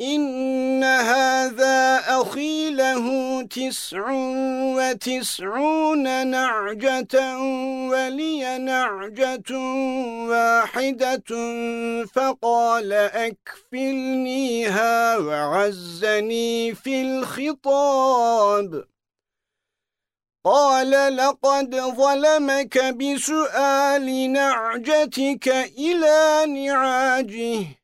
إن هذا أخي له تسع وتسعون نعجة ولي نعجة واحدة فقال أكفلنيها وعزني في الخطاب. قال لقد ظلمك بسؤال نعجتك إلى نعاجه.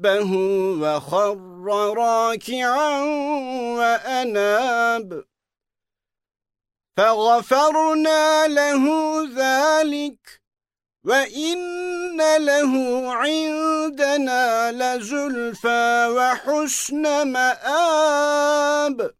ربه وخر راكعا وأناب. فغفرنا له ذلك وَإِنَّ لَهُ عِندَنَا لَزُلْفَى وَحُسْنَ مَآبٍ.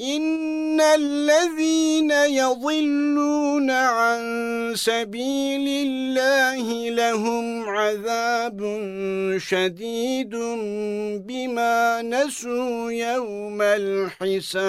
إِنَّ الَّذِينَ يَضِلُّونَ عَن سَبِيلِ اللَّهِ لَهُمْ عَذَابٌ شَدِيدٌ بِمَا نَسُوا يَوْمَ الْحِسَابِ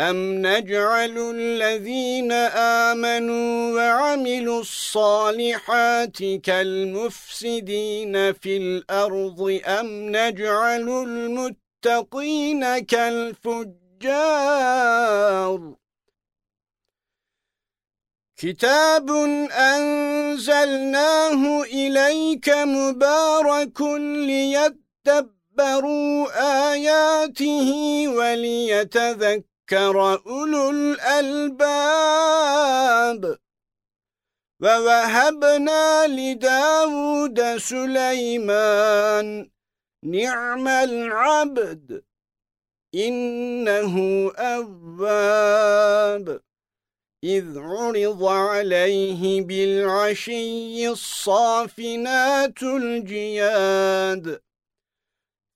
أَمْ نَجْعَلُ الَّذِينَ آمَنُوا وَعَمِلُوا الصَّالِحَاتِ كَالْمُفْسِدِينَ فِي الْأَرْضِ أَمْ نَجْعَلُ الْمُتَّقِينَ كَالْفُجَّارِ كِتَابٌ أَنزَلْنَاهُ إِلَيْكَ مُبَارَكٌ لِيَدَّبَّرُوا آيَاتِهِ وَلِيَتَذَكَّرَ ذكر أولو الألباب ووهبنا لداود سليمان نعم العبد إنه أواب. إذ عرض عليه بالعشي الصافنات الجياد.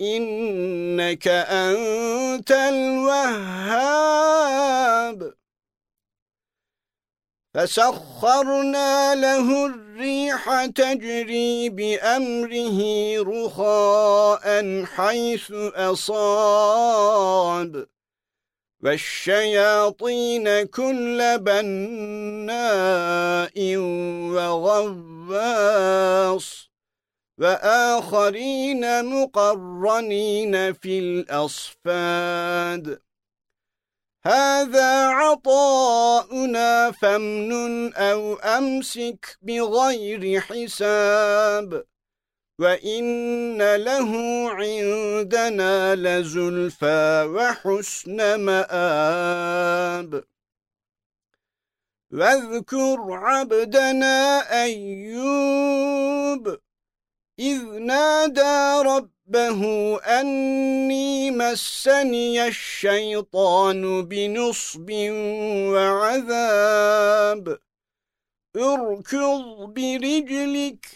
إِنَّكَ أَنْتَ الْوَهَّابُ. فَسَخَّرْنَا لَهُ الرِّيحَ تَجْرِي بِأَمْرِهِ رُخَاءً حَيْثُ أَصَابَ. وَالشَّيَاطِينَ كُلَّ بَنَّاءٍ وَغَوَّاصٍ. وآخرين مقرنين في الأصفاد. هذا عطاؤنا فامنن أو أمسك بغير حساب. وَإِنَّ لَهُ عِندَنَا لَزُلْفَى وَحُسْنَ مَآبٍ. وَاذْكُرْ عَبْدَنَا أَيُّوبَ إِذْ نَادَى رَبَّهُ أَنِّي مَسَّنِيَ الشَّيْطَانُ بِنُصْبٍ وَعَذَابٍ. اركض برجلك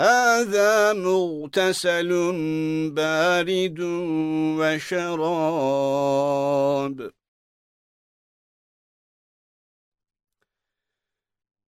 هذا مغتسل بارد وشراب.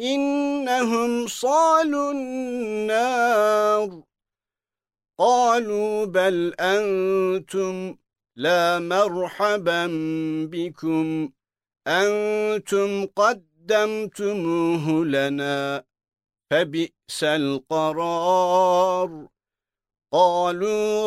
إنهم صالوا النار. قالوا بل أنتم لا مرحبا بكم. أنتم قد قدمتموه لنا فبئس القرار. قالوا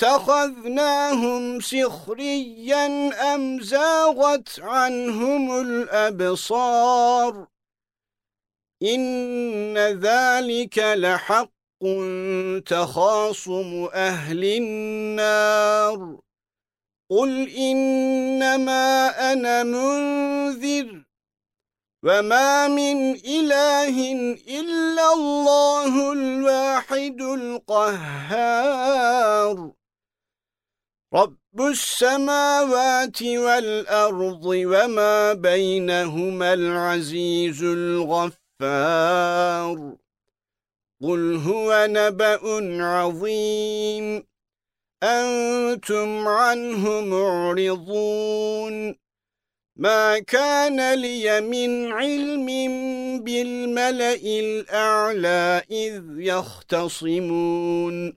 اتَّخَذْنَاهُمْ سِخْرِيًّا أَمْ زَاغَتْ عَنْهُمُ الْأَبْصَارُ؟ إِنَّ ذَلِكَ لَحَقٌّ تَخَاصُمُ أَهْلِ النَّارِ. قُلْ إِنَّمَا أَنَا مُنذِرٌ وَمَا مِنْ إِلَٰهٍ إِلَّا اللَّهُ الْوَاحِدُ الْقَهَّارُ. رَبُّ السماوات والأرض وما بينهما العزيز الغفار قل هو نبأ عظيم أنتم عنه معرضون ما كان لي من علم بالملأ الأعلى إذ يختصمون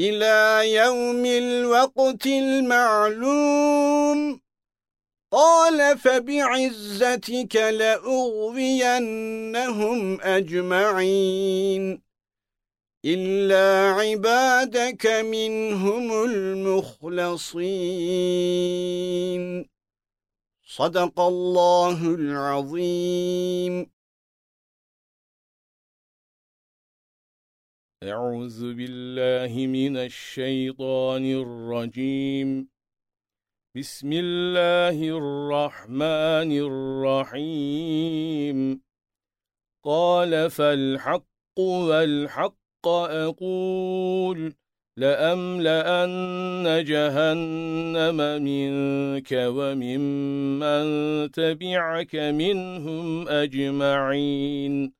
إِلَى يَوْمِ الْوَقْتِ الْمَعْلُومِ. قال فبعزتك لأغوينهم أجمعين. إلا عبادك منهم المخلصين. صدق الله العظيم. أعوذ بالله من الشيطان الرجيم. بسم الله الرحمن الرحيم. قال فالحق والحق أقول لأملأن جهنم منك وممن تبعك منهم أجمعين.